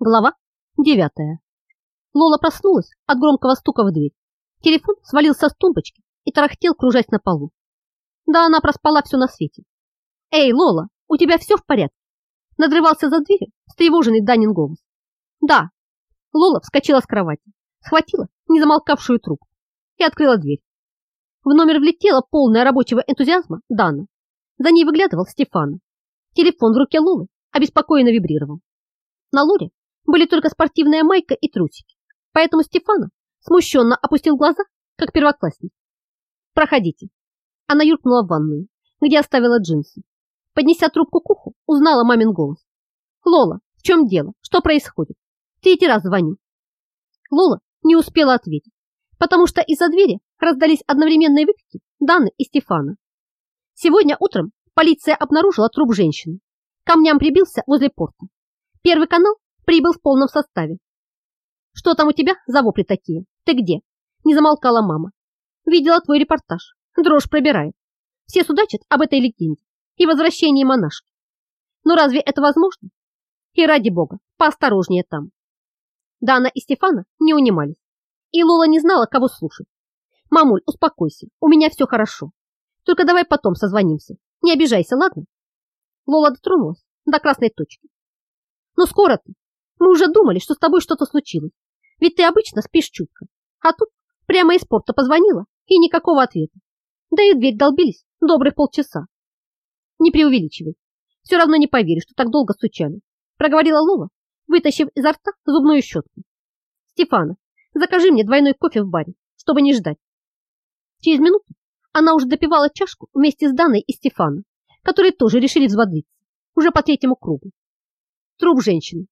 Глава девятая. Лола проснулась от громкого стука в дверь. Телефон свалился с тумбочки и тарахтел, кружась на полу. Да она проспала все на свете. «Эй, Лола, у тебя все в порядке?» Надрывался за дверью встревоженный Данин голос. «Да». Лола вскочила с кровати, схватила незамолкавшую трубку и открыла дверь. В номер влетела полная рабочего энтузиазма Дана. За ней выглядывал Стефан. Телефон в руке Лолы обеспокоенно вибрировал. На Лоре были только спортивная майка и трусики. Поэтому Стефана смущенно опустил глаза, как первоклассник. «Проходите». Она юркнула в ванную, где оставила джинсы. Поднеся трубку к уху, узнала мамин голос. «Лола, в чем дело? Что происходит? Третий раз звоню». Лола не успела ответить, потому что из-за двери раздались одновременные выкрики Даны и Стефана. Сегодня утром полиция обнаружила труп женщины. Камням прибился возле порта. Первый канал прибыл в полном составе. Что там у тебя за вопли такие? Ты где? Не замолкала мама. Видела твой репортаж. Дрожь пробирает. Все судачат об этой легенде и возвращении монашки. Но разве это возможно? И ради бога, поосторожнее там. Дана и Стефана не унимались. И Лола не знала, кого слушать. Мамуль, успокойся, у меня все хорошо. Только давай потом созвонимся. Не обижайся, ладно? Лола дотронулась до красной точки. Но скоро ты. Мы уже думали, что с тобой что-то случилось. Ведь ты обычно спишь чутко. А тут прямо из порта позвонила и никакого ответа. Да и дверь долбились добрых полчаса. Не преувеличивай. Все равно не поверишь, что так долго стучали. Проговорила Лола, вытащив изо рта зубную щетку. Стефана, закажи мне двойной кофе в баре, чтобы не ждать. Через минуту она уже допивала чашку вместе с Даной и Стефаном, которые тоже решили взводлиться, уже по третьему кругу. Труп женщины.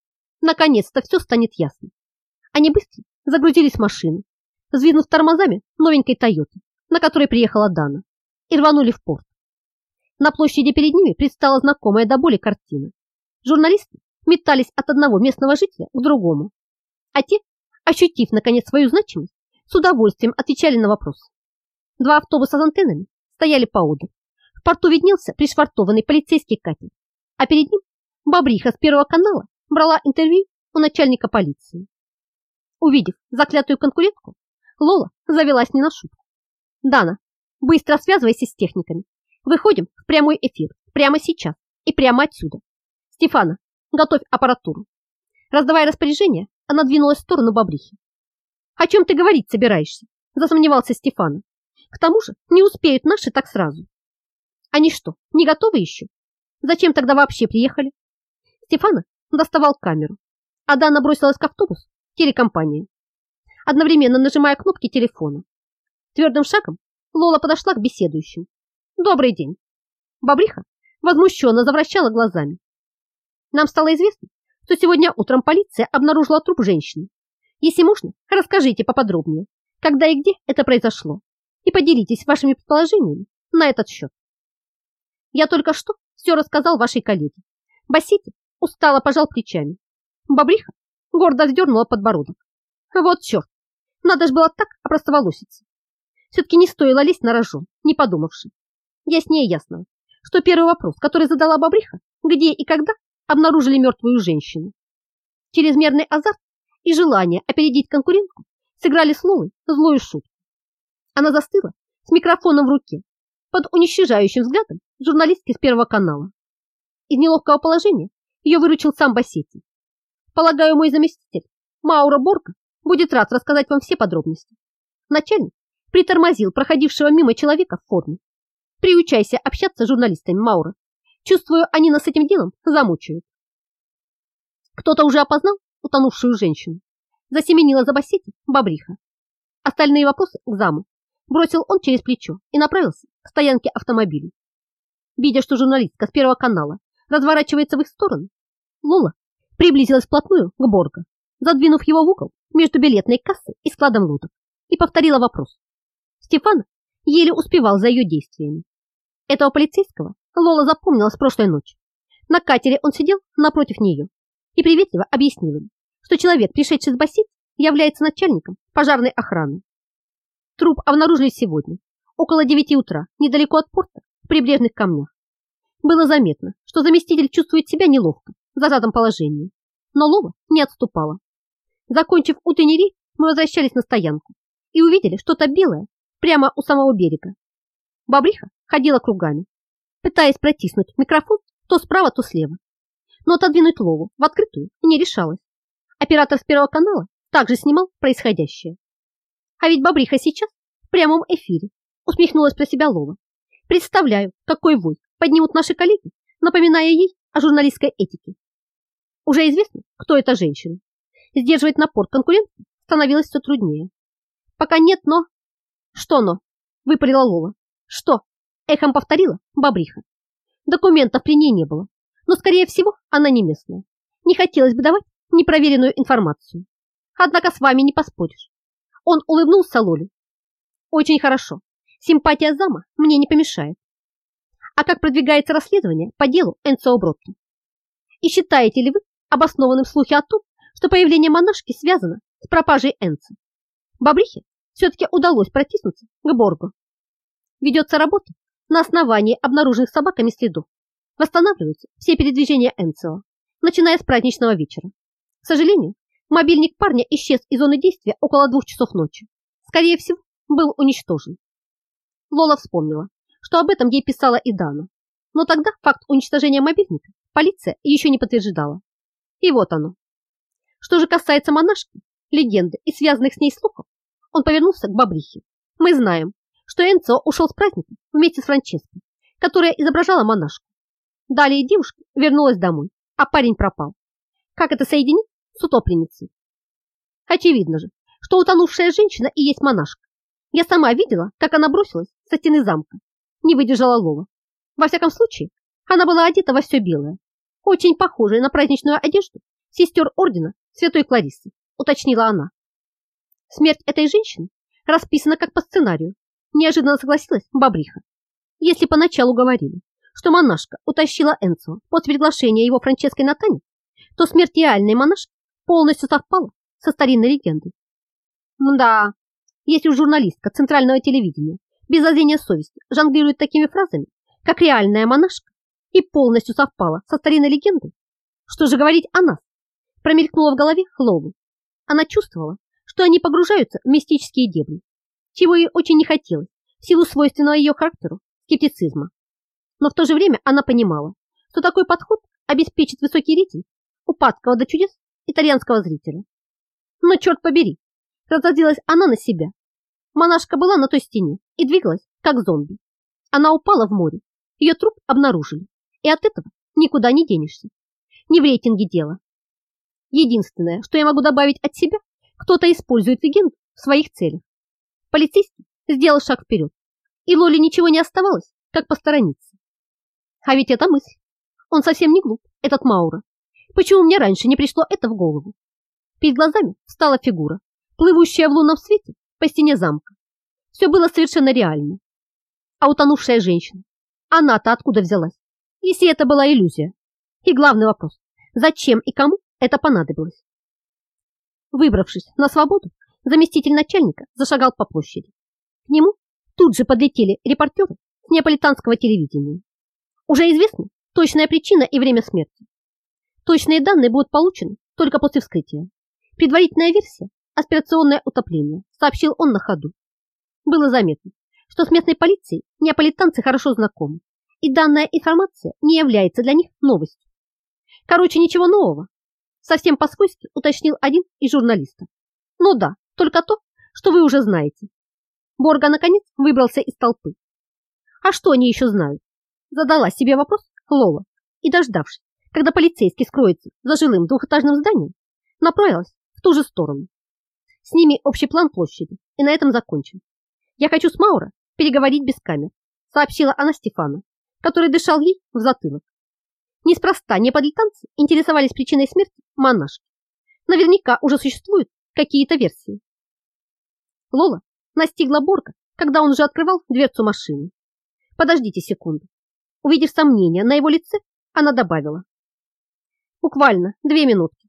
Наконец-то все станет ясно. Они быстро загрузились в машину, сдвинув тормозами новенькой Тойоты, на которой приехала Дана, и рванули в порт. На площади перед ними предстала знакомая до боли картина. Журналисты метались от одного местного жителя к другому, а те, ощутив наконец свою значимость, с удовольствием отвечали на вопросы. Два автобуса с антеннами стояли поодаль. В порту виднелся пришвартованный полицейский катер, а перед ним Бобриха с Первого канала брала интервью у начальника полиции. Увидев заклятую конкурентку, Лола завелась не на шутку. «Дана, быстро связывайся с техниками. Выходим в прямой эфир прямо сейчас и прямо отсюда. Стефана, готовь аппаратуру». Раздавая распоряжение, она двинулась в сторону Бобрихи. «О чем ты говорить собираешься?» – засомневался Стефана. «К тому же не успеют наши так сразу». «Они что, не готовы еще? Зачем тогда вообще приехали?» Стефана доставал камеру, а Дана бросилась к автобусу телекомпании, одновременно нажимая кнопки телефона. Твердым шагом Лола подошла к беседующим. «Добрый день!» Бобриха возмущенно завращала глазами. «Нам стало известно, что сегодня утром полиция обнаружила труп женщины. Если можно, расскажите поподробнее, когда и где это произошло, и поделитесь вашими предположениями на этот счет. Я только что все рассказал вашей коллеге. Басите устало пожал плечами. Бобриха гордо вздернула подбородок. Вот черт, надо ж было так опростоволоситься. Все-таки не стоило лезть на рожон, не подумавши. Яснее ясного, что первый вопрос, который задала Бобриха, где и когда обнаружили мертвую женщину. Чрезмерный азарт и желание опередить конкурентку сыграли с Лолой злую шутку. Она застыла с микрофоном в руке под уничтожающим взглядом журналистки с Первого канала. Из неловкого положения ее выручил сам Бассетти. Полагаю, мой заместитель, Маура Борга, будет рад рассказать вам все подробности. Начальник притормозил проходившего мимо человека в форме. Приучайся общаться с журналистами, Маура. Чувствую, они нас этим делом замучают. Кто-то уже опознал утонувшую женщину. Засеменила за Бассетти бобриха. Остальные вопросы к заму бросил он через плечо и направился к стоянке автомобилей. Видя, что журналистка с Первого канала разворачивается в их сторону, Лола приблизилась вплотную к Борга, задвинув его в угол между билетной кассой и складом лодок, и повторила вопрос. Стефан еле успевал за ее действиями. Этого полицейского Лола запомнила с прошлой ночи. На катере он сидел напротив нее и приветливо объяснил им, что человек, пришедший с бассейн, является начальником пожарной охраны. Труп обнаружили сегодня, около 9 утра, недалеко от порта, в прибрежных камнях. Было заметно, что заместитель чувствует себя неловко в зажатом положении, Но Лола не отступала. Закончив утренний рейд, мы возвращались на стоянку и увидели что-то белое прямо у самого берега. Бобриха ходила кругами, пытаясь протиснуть микрофон то справа, то слева. Но отодвинуть Лолу в открытую не решалась. Оператор с Первого канала также снимал происходящее. А ведь Бобриха сейчас в прямом эфире, усмехнулась про себя Лола. Представляю, какой вой поднимут наши коллеги, напоминая ей о журналистской этике. Уже известно, кто эта женщина. Сдерживать напор конкурентов становилось все труднее. Пока нет, но... Что но? Выпалила Лола. Что? Эхом повторила Бобриха. Документов при ней не было, но, скорее всего, она не местная. Не хотелось бы давать непроверенную информацию. Однако с вами не поспоришь. Он улыбнулся Лоле. Очень хорошо. Симпатия зама мне не помешает. А как продвигается расследование по делу Энцо Бротто? И считаете ли вы обоснованным слухи о том, что появление монашки связано с пропажей Энца? Бобрихе все-таки удалось протиснуться к Боргу. Ведется работа на основании обнаруженных собаками следов. Восстанавливаются все передвижения Энцио, начиная с праздничного вечера. К сожалению, мобильник парня исчез из зоны действия около двух часов ночи. Скорее всего, был уничтожен. Лола вспомнила, что об этом ей писала и Дана. Но тогда факт уничтожения мобильника полиция еще не подтверждала. И вот оно. Что же касается монашки, легенды и связанных с ней слухов, он повернулся к Бабрихе. Мы знаем, что Энцо ушел с праздника вместе с Франческой, которая изображала монашку. Далее девушка вернулась домой, а парень пропал. Как это соединить с утопленницей? Очевидно же, что утонувшая женщина и есть монашка. Я сама видела, как она бросилась со стены замка. Не выдержала Лола. Во всяком случае, она была одета во все белое, очень похожая на праздничную одежду сестер ордена Святой Клариссы, уточнила она. Смерть этой женщины расписана как по сценарию, неожиданно согласилась Бабриха. Если поначалу говорили, что монашка утащила Энцо после приглашения его Франческой на танец, то смерть реальной монашки полностью совпала со старинной легендой. Да, если уж журналистка центрального телевидения без зазрения совести жонглирует такими фразами, как реальная монашка, и полностью совпала со старинной легендой, что же говорить о нас? Промелькнула в голове Хлову. Она чувствовала, что они погружаются в мистические дебри, чего ей очень не хотелось, в силу свойственного ее характеру скептицизма. Но в то же время она понимала, что такой подход обеспечит высокий рейтинг упадкого до чудес итальянского зрителя. Но черт побери, разозлилась она на себя. Монашка была на той стене и двигалась, как зомби. Она упала в море, ее труп обнаружили, и от этого никуда не денешься. Не в рейтинге дело. Единственное, что я могу добавить от себя, кто-то использует легенду в своих целях. Полицейский сделал шаг вперед, и Лоле ничего не оставалось, как посторониться. А ведь это мысль. Он совсем не глуп, этот Маура. Почему мне раньше не пришло это в голову? Перед глазами встала фигура, плывущая в лунном свете по стене замка. Все было совершенно реально. А утонувшая женщина, она-то откуда взялась, если это была иллюзия? И главный вопрос, зачем и кому это понадобилось? Выбравшись на свободу, заместитель начальника зашагал по площади. К нему тут же подлетели репортеры с неаполитанского телевидения. Уже известна точная причина и время смерти. Точные данные будут получены только после вскрытия. Предварительная версия – аспирационное утопление, сообщил он на ходу. Было заметно, что с местной полицией неаполитанцы хорошо знакомы, и данная информация не является для них новостью. Короче, ничего нового. Совсем по-свойски уточнил один из журналистов. Ну да, только то, что вы уже знаете. Борга, наконец, выбрался из толпы. А что они еще знают? Задала себе вопрос Лола и, дождавшись, когда полицейский скроется за жилым двухэтажным зданием, направилась в ту же сторону. С ними общий план площади, и на этом закончим. Я хочу с Маура переговорить без камер, сообщила она Стефану, который дышал ей в затылок. Неспроста неподлетанцы интересовались причиной смерти монашки. Наверняка уже существуют какие-то версии. Лола настигла Борга, когда он уже открывал дверцу машины. Подождите секунду. Увидев сомнение на его лице, она добавила. Буквально две минутки.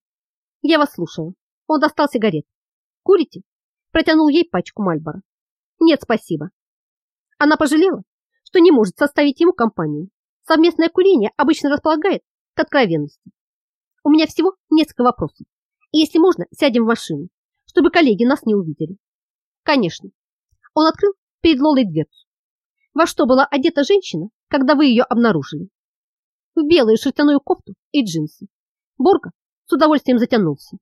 Я вас слушаю. Он достал сигарет. Курите? Протянул ей пачку Мальбора. Нет, спасибо. Она пожалела, что не может составить ему компанию. Совместное курение обычно располагает к откровенности. у меня всего несколько вопросов. И если можно, сядем в машину, чтобы коллеги нас не увидели. Конечно. Он открыл перед Лолой дверцу. Во что была одета женщина, когда вы ее обнаружили? В белую шерстяную кофту и джинсы. Борга с удовольствием затянулся.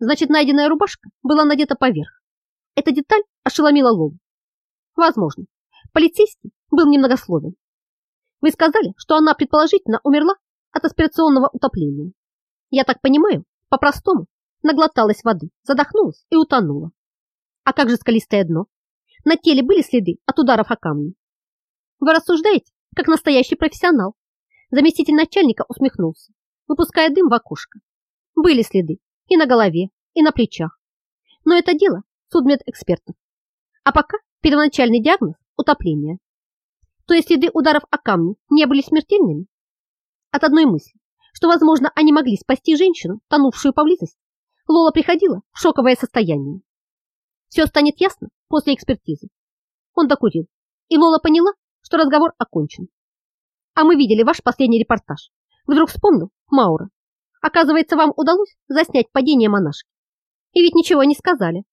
Значит, найденная рубашка была надета поверх. Эта деталь ошеломила Лолу. Возможно, полицейский был немногословен. Вы сказали, что она предположительно умерла от аспирационного утопления. Я так понимаю, по-простому, наглоталась воды, задохнулась и утонула. А как же скалистое дно? На теле были следы от ударов о камни. Вы рассуждаете, как настоящий профессионал. Заместитель начальника усмехнулся, выпуская дым в окошко. Были следы и на голове, и на плечах. Но это дело судмедэкспертов. А пока первоначальный диагноз – утопление. То есть следы ударов о камни не были смертельными? От одной мысли, что, возможно, они могли спасти женщину, тонувшую поблизости, Лола приходила в шоковое состояние. Все станет ясно после экспертизы. Он докурил, и Лола поняла, что разговор окончен. А мы видели ваш последний репортаж. Вдруг вспомнил Маура. Оказывается, вам удалось заснять падение монашки. И ведь ничего не сказали.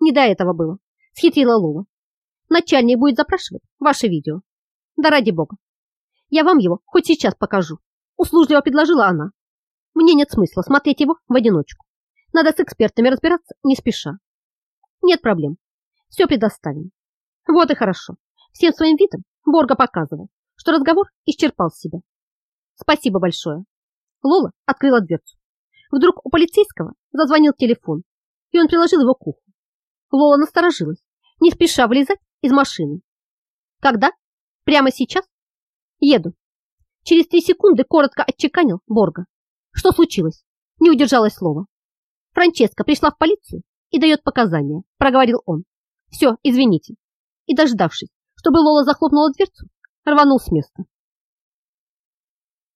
Не до этого было, схитрила Лола. Начальник будет запрашивать ваше видео. Да ради бога. Я вам его хоть сейчас покажу. Услужливо предложила она. Мне нет смысла смотреть его в одиночку. Надо с экспертами разбираться не спеша. Нет проблем. Все предоставим. Вот и хорошо. Всем своим видом Борга показывал, что разговор исчерпал себя. Спасибо большое. Лола открыла дверцу. Вдруг у полицейского зазвонил телефон, и он приложил его к уху. Лола насторожилась, не спеша вылезать из машины. Когда? Прямо сейчас? Еду. Через три секунды коротко отчеканил Борга. Что случилось? Не удержалось слова. Франческа пришла в полицию и дает показания, проговорил он. Все, извините. И дождавшись, чтобы Лола захлопнула дверцу, рванул с места.